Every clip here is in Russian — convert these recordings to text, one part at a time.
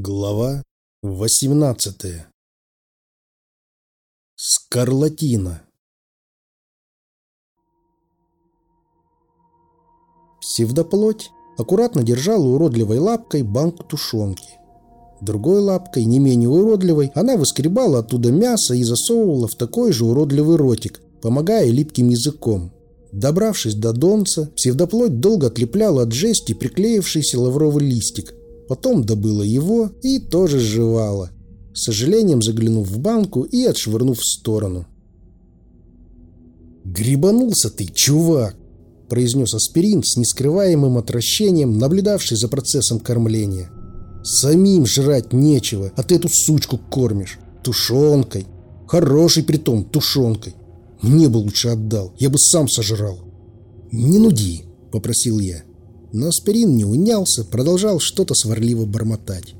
Глава 18 Скарлатина Псевдоплоть аккуратно держала уродливой лапкой банк тушенки. Другой лапкой, не менее уродливой, она выскребала оттуда мясо и засовывала в такой же уродливый ротик, помогая липким языком. Добравшись до донца, псевдоплоть долго отлепляла от жести приклеившийся лавровый листик, Потом добыла его и тоже сживала, с сожалением заглянув в банку и отшвырнув в сторону. «Грибанулся ты, чувак!» – произнес аспирин с нескрываемым отвращением, наблюдавший за процессом кормления. «Самим жрать нечего, а ты эту сучку кормишь. Тушенкой. Хороший притом, тушенкой. Мне бы лучше отдал, я бы сам сожрал». «Не нуди», – попросил я. Но аспирин не унялся, продолжал что-то сварливо бормотать.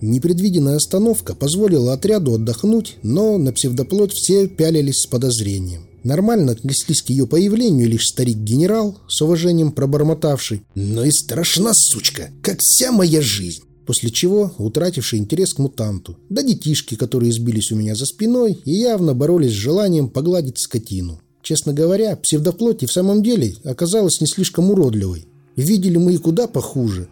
Непредвиденная остановка позволила отряду отдохнуть, но на псевдоплоть все пялились с подозрением. Нормально отнеслись к ее появлению лишь старик-генерал, с уважением пробормотавший «Но и страшна, сучка, как вся моя жизнь!» После чего утративший интерес к мутанту. Да детишки, которые сбились у меня за спиной и явно боролись с желанием погладить скотину. Честно говоря, псевдоплоть и в самом деле оказалась не слишком уродливой. Видели мы и куда похуже.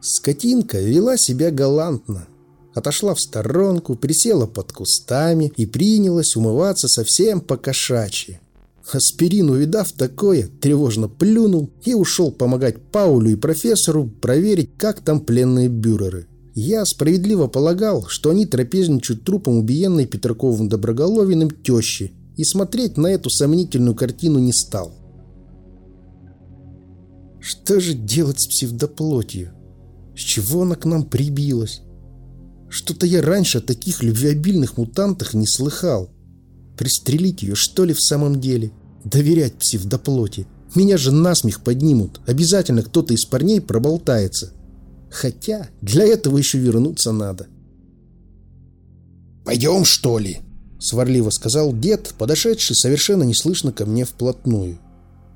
Скотинка вела себя галантно. Отошла в сторонку, присела под кустами и принялась умываться совсем по-кошачьи. Аспирин, увидав такое, тревожно плюнул и ушел помогать Паулю и профессору проверить, как там пленные бюреры. Я справедливо полагал, что они трапезничают трупом убиенной Петраковым Доброголовиным тещи, и смотреть на эту сомнительную картину не стал. Что же делать с псевдоплотью? С чего она к нам прибилась? Что-то я раньше о таких любвеобильных мутантах не слыхал. Пристрелить ее, что ли, в самом деле? Доверять псевдоплоти? Меня же насмех поднимут. Обязательно кто-то из парней проболтается. Хотя для этого еще вернуться надо. «Пойдем, что ли?» Сварливо сказал дед, подошедший совершенно неслышно ко мне вплотную.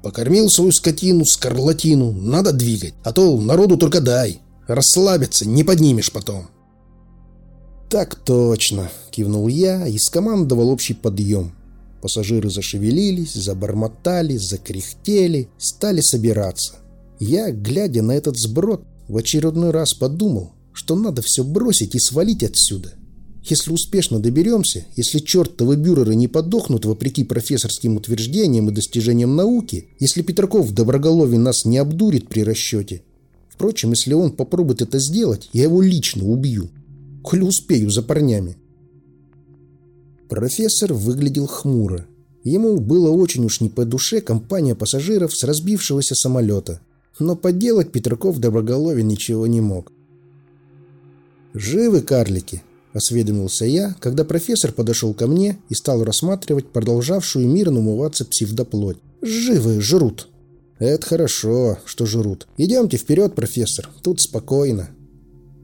Покормил свою скотину, скарлатину, надо двигать, а то народу только дай. Расслабиться не поднимешь потом. Так точно, кивнул я и скомандовал общий подъем. Пассажиры зашевелились, забормотали, закряхтели, стали собираться. Я, глядя на этот сброд, в очередной раз подумал, что надо все бросить и свалить отсюда. Если успешно доберемся, если чертовы бюреры не подохнут вопреки профессорским утверждениям и достижениям науки, если Петраков в Доброголове нас не обдурит при расчете. Впрочем, если он попробует это сделать, я его лично убью. Коли успею за парнями. Профессор выглядел хмуро. Ему было очень уж не по душе компания пассажиров с разбившегося самолета. Но поделать Петраков Доброголове ничего не мог. «Живы карлики?» — осведомился я, когда профессор подошел ко мне и стал рассматривать продолжавшую мирно умываться псевдоплоть. «Живые, жрут». «Это хорошо, что жрут. Идемте вперед, профессор, тут спокойно».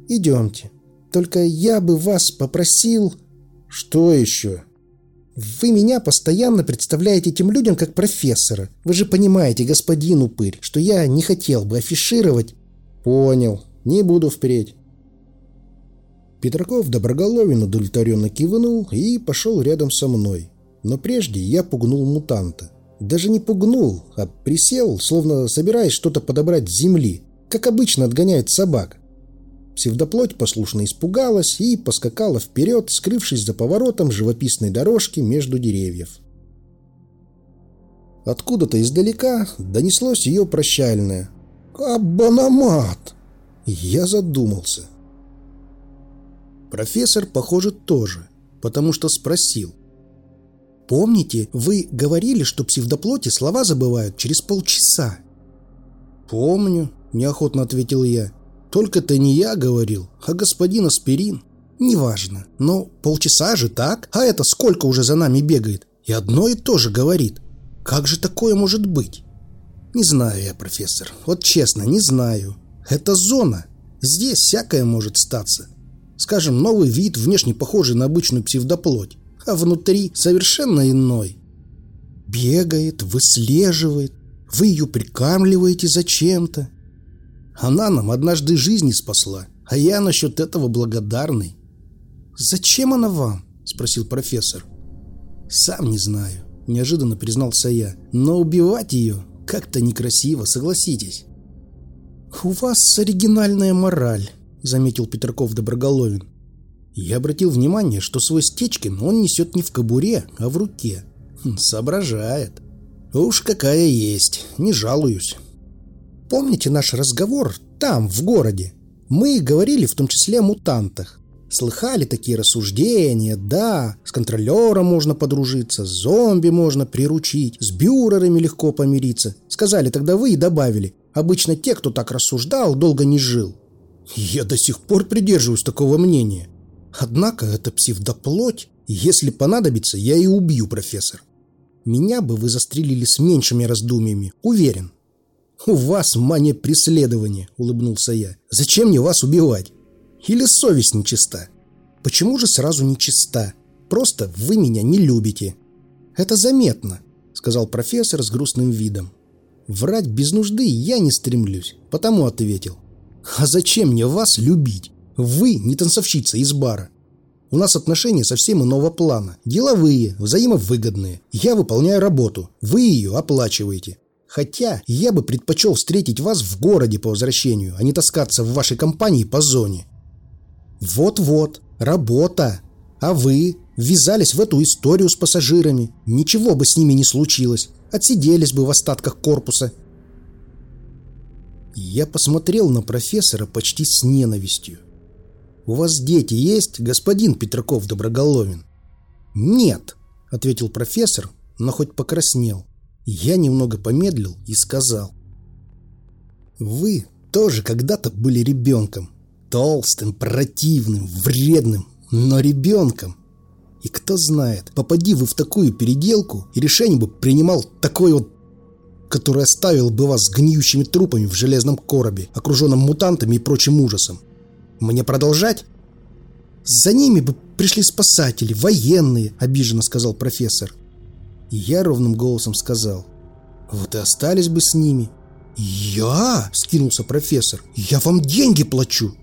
«Идемте. Только я бы вас попросил...» «Что еще?» «Вы меня постоянно представляете этим людям как профессора. Вы же понимаете, господин упырь, что я не хотел бы афишировать...» «Понял. Не буду впредь. Петраков доброголовен удовлетворенно кивнул и пошел рядом со мной. Но прежде я пугнул мутанта. Даже не пугнул, а присел, словно собираясь что-то подобрать с земли, как обычно отгоняет собак. Псевдоплоть послушно испугалась и поскакала вперед, скрывшись за поворотом живописной дорожки между деревьев. Откуда-то издалека донеслось ее прощальное «Абанамат!» Я задумался – Профессор, похоже, тоже, потому что спросил. «Помните, вы говорили, что псевдоплоти слова забывают через полчаса?» «Помню», – неохотно ответил я. «Только-то не я говорил, а господин Аспирин». «Неважно, но полчаса же так, а это сколько уже за нами бегает? И одно и то же говорит. Как же такое может быть?» «Не знаю я, профессор, вот честно, не знаю. Это зона. Здесь всякое может статься. Скажем, новый вид, внешне похожий на обычную псевдоплоть, а внутри совершенно иной. Бегает, выслеживает, вы ее прикармливаете зачем-то. Она нам однажды жизни спасла, а я насчет этого благодарный. «Зачем она вам?» – спросил профессор. «Сам не знаю», – неожиданно признался я. «Но убивать ее как-то некрасиво, согласитесь». «У вас оригинальная мораль», – заметил Петраков Доброголовин. Я обратил внимание, что свой Стечкин он несет не в кобуре, а в руке. Хм, соображает. Уж какая есть, не жалуюсь. Помните наш разговор там, в городе? Мы говорили в том числе о мутантах. Слыхали такие рассуждения, да, с контролером можно подружиться, с зомби можно приручить, с бюрерами легко помириться. Сказали тогда вы и добавили, обычно те, кто так рассуждал, долго не жил. Я до сих пор придерживаюсь такого мнения. Однако это псевдоплоть, и если понадобится, я и убью профессор. Меня бы вы застрелили с меньшими раздумьями, уверен. «У вас мания преследования», — улыбнулся я. «Зачем мне вас убивать? Или совесть нечиста?» «Почему же сразу нечиста? Просто вы меня не любите». «Это заметно», — сказал профессор с грустным видом. «Врать без нужды я не стремлюсь, потому ответил. А зачем мне вас любить? Вы не танцовщица из бара. У нас отношения совсем иного плана. Деловые, взаимовыгодные. Я выполняю работу, вы ее оплачиваете. Хотя я бы предпочел встретить вас в городе по возвращению, а не таскаться в вашей компании по зоне. Вот-вот, работа. А вы ввязались в эту историю с пассажирами. Ничего бы с ними не случилось. Отсиделись бы в остатках корпуса. Я посмотрел на профессора почти с ненавистью. «У вас дети есть, господин Петраков Доброголовин?» «Нет», — ответил профессор, но хоть покраснел. Я немного помедлил и сказал. «Вы тоже когда-то были ребенком. Толстым, противным, вредным, но ребенком. И кто знает, попади вы в такую переделку, и решение бы принимал такой вот, который оставил бы вас с гниющими трупами в железном коробе, окруженном мутантами и прочим ужасом. Мне продолжать?» «За ними бы пришли спасатели, военные», — обиженно сказал профессор. И я ровным голосом сказал. Вот и остались бы с ними. «Я?» – скинулся профессор. «Я вам деньги плачу!»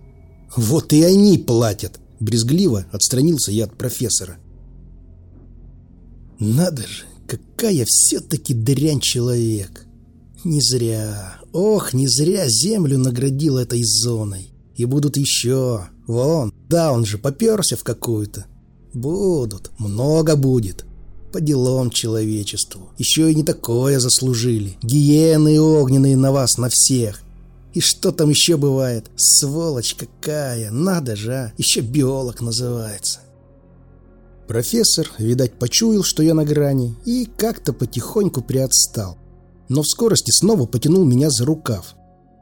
«Вот и они платят!» – брезгливо отстранился я от профессора. «Надо же, какая все-таки дрянь человек!» «Не зря, ох, не зря землю наградил этой зоной. И будут еще. Вон, да, он же поперся в какую-то. Будут, много будет. По делам человечеству. Еще и не такое заслужили. Гиены огненные на вас, на всех. И что там еще бывает? Сволочь какая, надо же, а. Еще биолог называется. Профессор, видать, почуял, что я на грани, и как-то потихоньку приотстал. Но в скорости снова потянул меня за рукав.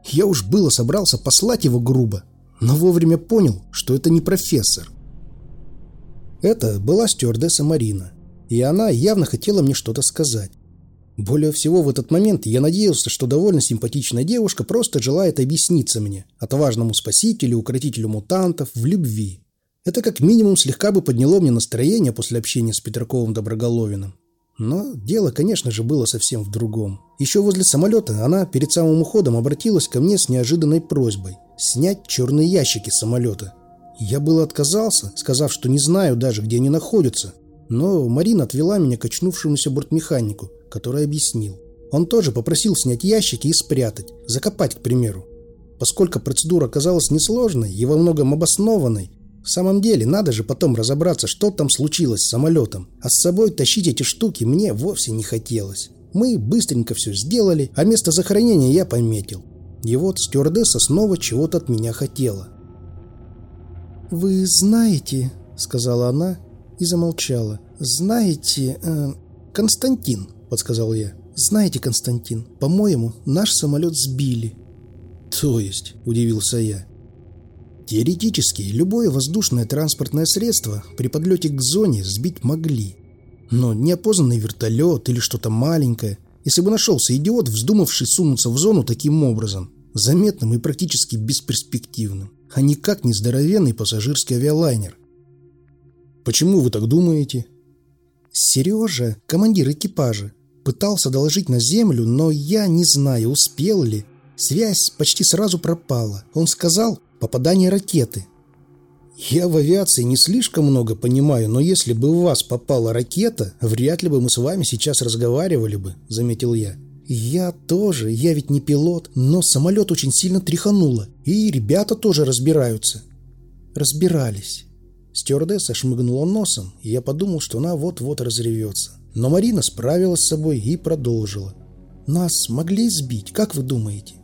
Я уж было собрался послать его грубо, но вовремя понял, что это не профессор. Это была стюардесса Марина и она явно хотела мне что-то сказать. Более всего в этот момент я надеялся, что довольно симпатичная девушка просто желает объясниться мне, отважному спасителю, укротителю мутантов, в любви. Это как минимум слегка бы подняло мне настроение после общения с Петраковым Доброголовиным. Но дело, конечно же, было совсем в другом. Еще возле самолета она перед самым уходом обратилась ко мне с неожиданной просьбой снять черные ящики самолета. Я было отказался, сказав, что не знаю даже, где они находятся, но Марина отвела меня к очнувшемуся бортмеханику, который объяснил. Он тоже попросил снять ящики и спрятать, закопать, к примеру. Поскольку процедура оказалась несложной и во многом обоснованной, в самом деле надо же потом разобраться, что там случилось с самолетом. А с собой тащить эти штуки мне вовсе не хотелось. Мы быстренько все сделали, а место захоронения я пометил. И вот стюардесса снова чего-то от меня хотела. «Вы знаете», — сказала она, и замолчала. «Знаете, э, Константин», — подсказал я. «Знаете, Константин, по-моему, наш самолет сбили». «То есть?» – удивился я. Теоретически, любое воздушное транспортное средство при подлете к зоне сбить могли. Но неопознанный вертолет или что-то маленькое, если бы нашелся идиот, вздумавший сунуться в зону таким образом, заметным и практически бесперспективным, а никак не здоровенный пассажирский авиалайнер, Почему вы так думаете? Сережа, командир экипажа, пытался доложить на землю, но я не знаю, успел ли. Связь почти сразу пропала. Он сказал «попадание ракеты». Я в авиации не слишком много понимаю, но если бы в вас попала ракета, вряд ли бы мы с вами сейчас разговаривали бы, заметил я. Я тоже, я ведь не пилот, но самолет очень сильно тряхануло, и ребята тоже разбираются. Разбирались. Стюардесса шмыгнула носом, и я подумал, что она вот-вот разревется. Но Марина справилась с собой и продолжила. «Нас могли сбить, как вы думаете?»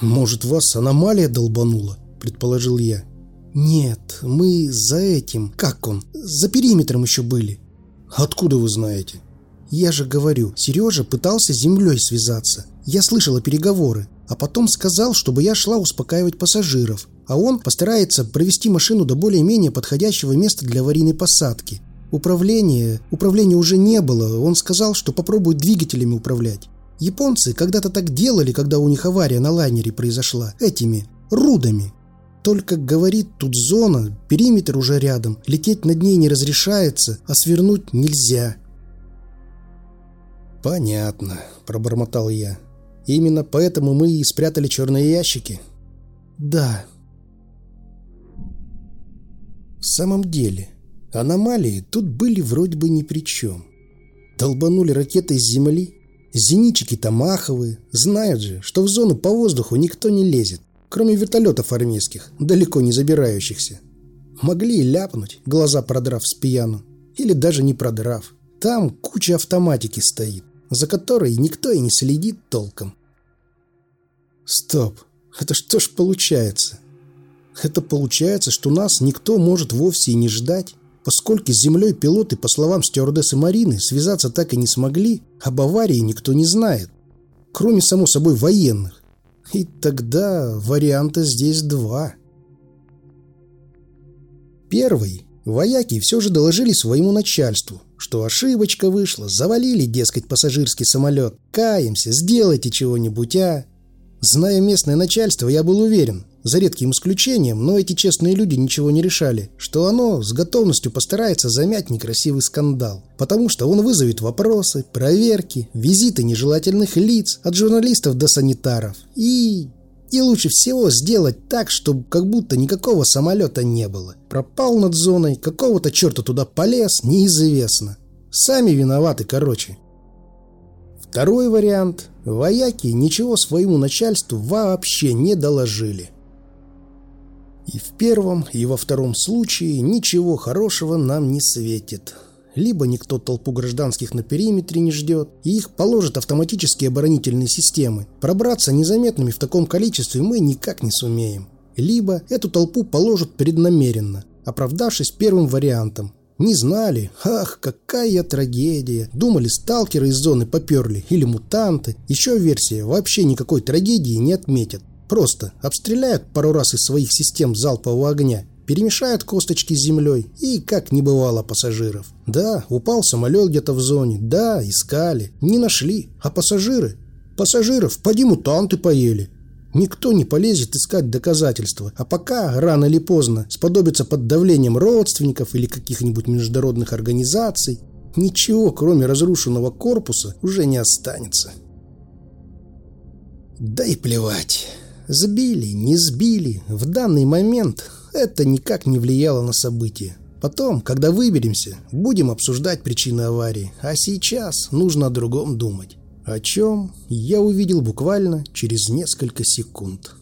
«Может, вас аномалия долбанула?» – предположил я. «Нет, мы за этим, как он, за периметром еще были». «Откуда вы знаете?» «Я же говорю, Сережа пытался с землей связаться. Я слышала переговоры, а потом сказал, чтобы я шла успокаивать пассажиров, а он постарается провести машину до более-менее подходящего места для аварийной посадки. Управление... Управления уже не было, он сказал, что попробует двигателями управлять. Японцы когда-то так делали, когда у них авария на лайнере произошла, этими, рудами. Только, говорит, тут зона, периметр уже рядом, лететь над ней не разрешается, а свернуть нельзя. «Понятно», – пробормотал я. «Именно поэтому мы и спрятали черные ящики?» «Да». В самом деле, аномалии тут были вроде бы ни при чем. Долбанули ракеты из Земли, зенитчики Тамаховые, знают же, что в зону по воздуху никто не лезет кроме вертолетов армейских, далеко не забирающихся. Могли и ляпнуть, глаза продрав с пьяну. Или даже не продрав. Там куча автоматики стоит, за которой никто и не следит толком. Стоп, это что ж получается? Это получается, что нас никто может вовсе и не ждать, поскольку с землей пилоты, по словам стюардессы Марины, связаться так и не смогли, об аварии никто не знает, кроме, само собой, военных. И тогда варианта здесь два. Первый. Вояки все же доложили своему начальству, что ошибочка вышла, завалили, дескать, пассажирский самолет. Каемся, сделайте чего-нибудь, а? Зная местное начальство, я был уверен, за редким исключением, но эти честные люди ничего не решали, что оно с готовностью постарается замять некрасивый скандал, потому что он вызовет вопросы, проверки, визиты нежелательных лиц, от журналистов до санитаров. И... И лучше всего сделать так, чтобы как будто никакого самолета не было. Пропал над зоной, какого-то черта туда полез, неизвестно. Сами виноваты, короче. Второй вариант. Вояки ничего своему начальству вообще не доложили. И в первом, и во втором случае ничего хорошего нам не светит. Либо никто толпу гражданских на периметре не ждет, и их положат автоматические оборонительные системы. Пробраться незаметными в таком количестве мы никак не сумеем. Либо эту толпу положат преднамеренно, оправдавшись первым вариантом. Не знали. Ах, какая трагедия. Думали, сталкеры из зоны поперли или мутанты. Еще версия, вообще никакой трагедии не отметят. Просто обстреляют пару раз из своих систем залпового огня, перемешают косточки с землей и как не бывало пассажиров. Да, упал самолет где-то в зоне, да, искали, не нашли. А пассажиры? Пассажиров поди мутанты поели. Никто не полезет искать доказательства, а пока, рано или поздно, сподобится под давлением родственников или каких-нибудь международных организаций, ничего, кроме разрушенного корпуса, уже не останется. Да и плевать. Сбили, не сбили, в данный момент это никак не влияло на события. Потом, когда выберемся, будем обсуждать причины аварии, а сейчас нужно о другом думать. О чем я увидел буквально через несколько секунд.